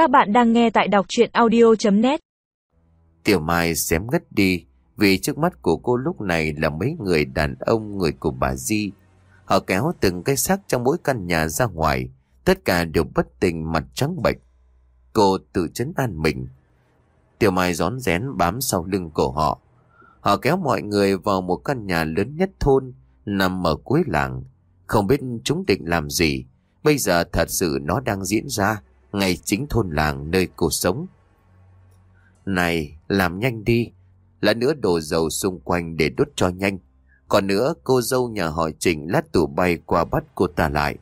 Các bạn đang nghe tại đọc chuyện audio.net Tiểu Mai xém ngất đi vì trước mắt của cô lúc này là mấy người đàn ông người của bà Di. Họ kéo từng cái xác trong mỗi căn nhà ra ngoài, tất cả đều bất tỉnh mặt trắng bệch. Cô tự chấn an mình. Tiểu Mai rón rén bám sau lưng cổ họ. Họ kéo mọi người vào một căn nhà lớn nhất thôn, nằm ở cuối làng. Không biết chúng định làm gì, bây giờ thật sự nó đang diễn ra ngay chính thôn làng nơi cô sống. Này, làm nhanh đi, lát nữa đổ dầu xung quanh để đốt cho nhanh. Còn nữa, cô dâu nhà họ Trịnh lát tủ bay qua bắt cô ta lại.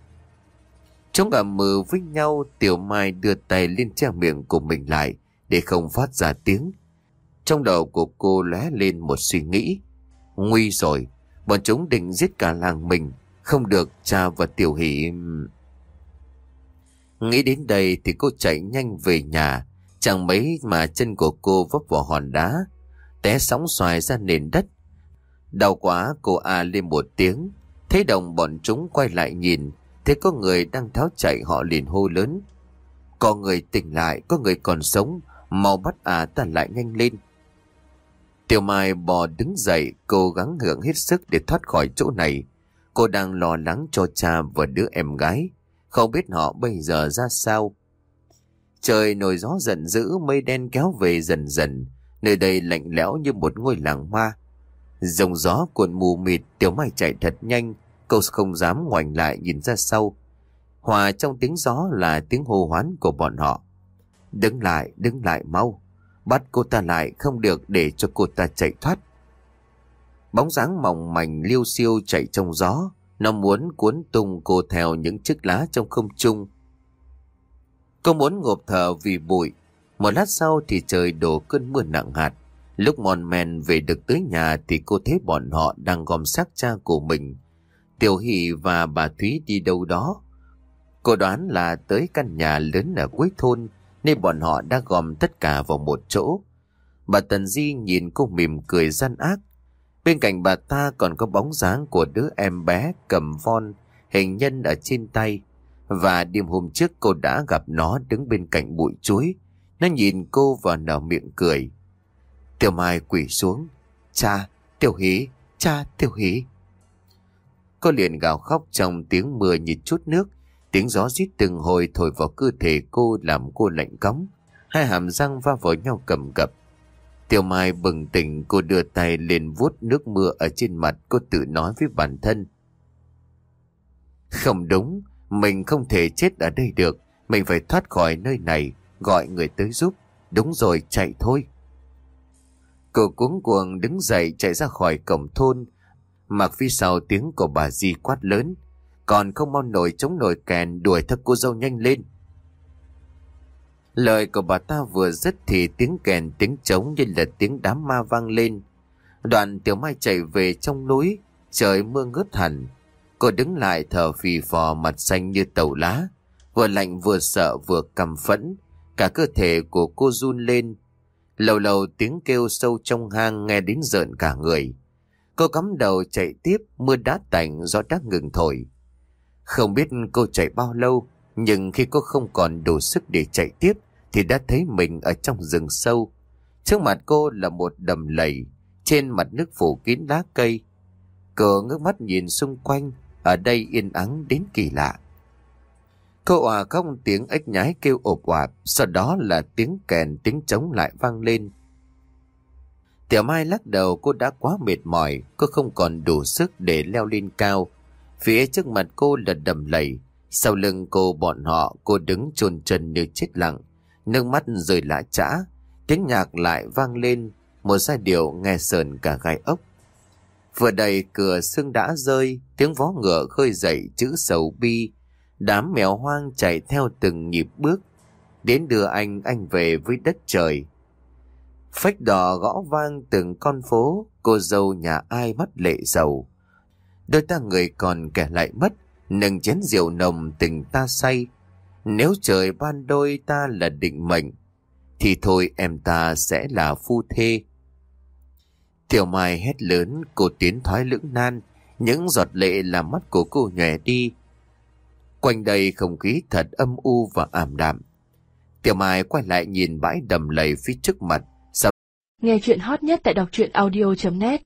Chúng ẩm mừ với nhau, Tiểu Mai đưa tay lên che miệng của mình lại để không phát ra tiếng. Trong đầu của cô lóe lên một suy nghĩ. Nguy rồi, bọn chúng định giết cả làng mình, không được cha và Tiểu Hỷ... Nghĩ đến đây thì cô chạy nhanh về nhà, chẳng mấy mà chân của cô vấp vào hòn đá, té sóng xoài ra nền đất. Đau quá cô A lên một tiếng, thấy đồng bọn chúng quay lại nhìn, thấy có người đang tháo chạy họ liền hô lớn. Có người tỉnh lại, có người còn sống, mau bắt à ta lại nhanh lên. Tiểu Mai bò đứng dậy, cố gắng hưởng hết sức để thoát khỏi chỗ này. Cô đang lo lắng cho cha và đứa em gái. Không biết họ bây giờ ra sao. Trời nổi gió giận dữ, mây đen kéo về dần dần. Nơi đây lạnh lẽo như một ngôi làng hoa. Dòng gió cuộn mù mịt, tiểu mai chạy thật nhanh. cậu không dám ngoảnh lại nhìn ra sau. Hòa trong tiếng gió là tiếng hô hoán của bọn họ. Đứng lại, đứng lại mau. Bắt cô ta lại, không được để cho cô ta chạy thoát. Bóng dáng mỏng mảnh liêu siêu chạy trong gió. Nó muốn cuốn tung cô theo những chiếc lá trong không trung. Cô muốn ngộp thở vì bụi. Một lát sau thì trời đổ cơn mưa nặng hạt. Lúc mòn men về được tới nhà thì cô thấy bọn họ đang gom xác cha của mình. Tiểu Hỷ và bà Thúy đi đâu đó. Cô đoán là tới căn nhà lớn ở cuối thôn, nên bọn họ đã gom tất cả vào một chỗ. Bà Tần Di nhìn cô mỉm cười gian ác Bên cạnh bà ta còn có bóng dáng của đứa em bé cầm von, hình nhân ở trên tay. Và đêm hôm trước cô đã gặp nó đứng bên cạnh bụi chuối. Nó nhìn cô và nở miệng cười. Tiểu Mai quỷ xuống. Cha, Tiểu Hí, cha, Tiểu Hí. Cô liền gào khóc trong tiếng mưa như chút nước. Tiếng gió rít từng hồi thổi vào cơ thể cô làm cô lạnh cống. Hai hàm răng va vào nhau cầm cập. Tiểu Mai bừng tỉnh cô đưa tay lên vuốt nước mưa ở trên mặt cô tự nói với bản thân. Không đúng, mình không thể chết ở đây được, mình phải thoát khỏi nơi này, gọi người tới giúp. Đúng rồi, chạy thôi. Cô cuống cuồng đứng dậy chạy ra khỏi cổng thôn, mặc phía sau tiếng của bà Di quát lớn. Còn không mau nổi chống nổi kèn đuổi theo cô dâu nhanh lên. Lời của bà ta vừa dứt thì tiếng kèn tiếng trống như là tiếng đám ma vang lên. Đoạn tiểu mai chạy về trong núi, trời mưa ngớt hẳn. Cô đứng lại thở phì phò mặt xanh như tàu lá, vừa lạnh vừa sợ vừa cầm phẫn. Cả cơ thể của cô run lên. Lâu lâu tiếng kêu sâu trong hang nghe đến rợn cả người. Cô cắm đầu chạy tiếp, mưa đá tạnh gió đá ngừng thổi. Không biết cô chạy bao lâu, nhưng khi cô không còn đủ sức để chạy tiếp, thì đã thấy mình ở trong rừng sâu. Trước mặt cô là một đầm lầy, trên mặt nước phủ kín lá cây. Cô ngước mắt nhìn xung quanh, ở đây yên ắng đến kỳ lạ. Cô òa khóc tiếng ếch nhái kêu ộp oạp, sau đó là tiếng kèn tiếng trống lại vang lên. Tiểu Mai lắc đầu cô đã quá mệt mỏi, cô không còn đủ sức để leo lên cao. Phía trước mặt cô là đầm lầy, sau lưng cô bọn họ cô đứng chôn chân như chết lặng. Nước mắt rơi lã chã, tiếng nhạc lại vang lên, một giai điệu nghe sờn cả gai ốc. Vừa đầy cửa sưng đã rơi, tiếng vó ngựa khơi dậy chữ sầu bi. Đám mèo hoang chạy theo từng nhịp bước, đến đưa anh anh về với đất trời. Phách đỏ gõ vang từng con phố, cô dâu nhà ai mắt lệ dầu. Đôi ta người còn kẻ lại mất, nâng chén rượu nồng tình ta say, nếu trời ban đôi ta là định mệnh, thì thôi em ta sẽ là phu thê. Tiểu Mai hét lớn, cô tiến thoái lưỡng nan, những giọt lệ làm mắt của cô nhòe đi. Quanh đây không khí thật âm u và ảm đạm. Tiểu Mai quay lại nhìn bãi đầm lầy phía trước mặt. Nghe chuyện hot nhất tại đọc truyện audio.net